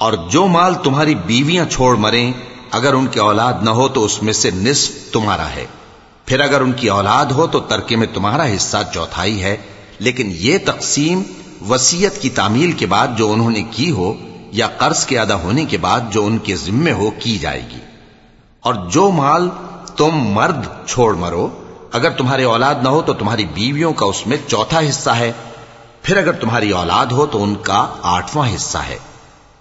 और जो माल तुम्हारी बीवियां छोड़ मरें अगर उनकी औलाद न हो तो उसमें से निस्फ तुम्हारा है फिर अगर उनकी औलाद हो तो तरके में तुम्हारा हिस्सा चौथाई है लेकिन ये तकसीम वसीयत की तामील के बाद जो उन्होंने की हो, या कर्ज के अदा होने के बाद जो उनके जिम्मे हो, की जाएगी। और जो माल तुम मर्द छोड़ मरो, अगर तुम्हारी औलाद ना हो तो तुम्हारी बीवियों का उसमें चौथा हिस्सा है। फिर अगर तुम्हारी औलाद हो तो उनका आठवां हिस्सा है।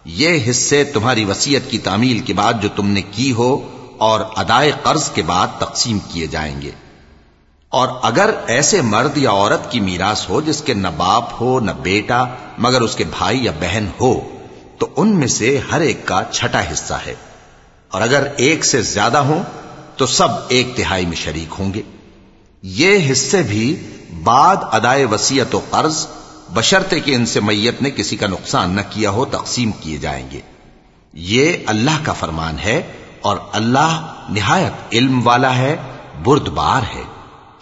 ये हिस्से तुम्हारी वसीयत की तामील के बाद जो तुमने की हो, और अदाए कर्ज के बाद तकसीम किए जाएँगे। और अगर ऐसे मर्द या औरत की मीरास हो जिसके न बाप हो, न बेटा, मगर उसके भाई या बहन हो तो उनमें से हर एक का छठा हिस्सा है। और अगर एक से ज़्यादा हो तो सब एक तिहाई में शरीक होंगे। ये हिस्से भी बाद अदाए वसीयत कर्ज, बशर्ते कि इनसे मैयत ने किसी का नुकसान न किया हो, तकसीम किए जाएँगे। ये अल्लाह का फरमान है और अल्लाह निहायत इल्म वाला है, बुर्दबार है।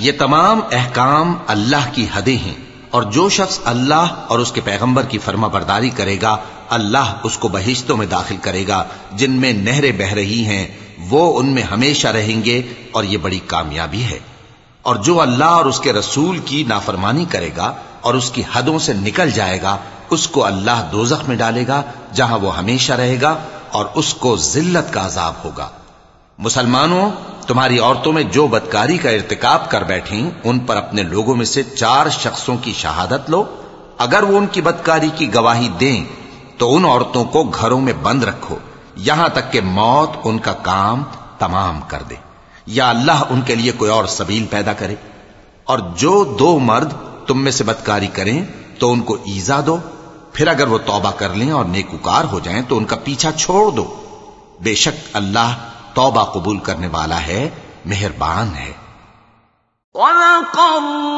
ये तमाम अहकाम अल्लाह की हदें हैं और जो शख्स अल्लाह और उसके पैगंबर की फर्मा बरदारी करेगा अल्लाह उसको बहिश्तों में दाखिल करेगा जिनमें नहरें बह रही हैं वो उनमें हमेशा रहेंगे और ये बड़ी कामयाबी है और जो अल्लाह और उसके रसूल की नाफरमानी करेगा और उसकी हदों से निकल जाएगा, उसको अल्लाह दोजख में डालेगा, जहाँ वो हमेशा रहेगा और उसको जिल्लत का अजाब होगा। मुसलमानों, तुम्हारी औरतों में जो बदकारी का इर्तिकाब कर बैठी, उन पर अपने लोगों में से चार शख्सों की शहादत लो। अगर वो उनकी बदकारी की गवाही दें तो उन औरतों को घरों में बंद रखो। यहाँ तक कि मौत उनका काम तमाम कर दे। या अल्लाह उनके लिए कोई और सबील पैदा करे। और जो दो मर्द तुम में से बदकारी करें तो उनको ईजा दो। फिर अगर वो तौबा कर लें और नेकुकार हो जाएँ तो उनका पीछा छोड़ दो। बेशक अल्लाह तौबा कबूल करने वाला है, मेहरबान है। वल्लाहुल